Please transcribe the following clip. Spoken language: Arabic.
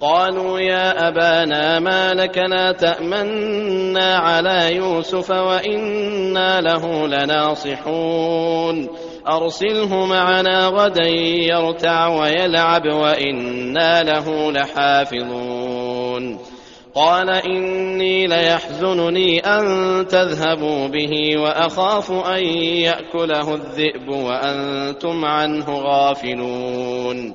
قالوا يا أبانا ما لك لا تأمنا على يوسف وإنا له لناصحون. أرسله معنا غدا يرتع ويلعب وإنا له لحافظون. قال إني ليحزنني أن تذهبوا به وأخاف أن يأكله الذئب وأنتم عنه غافلون.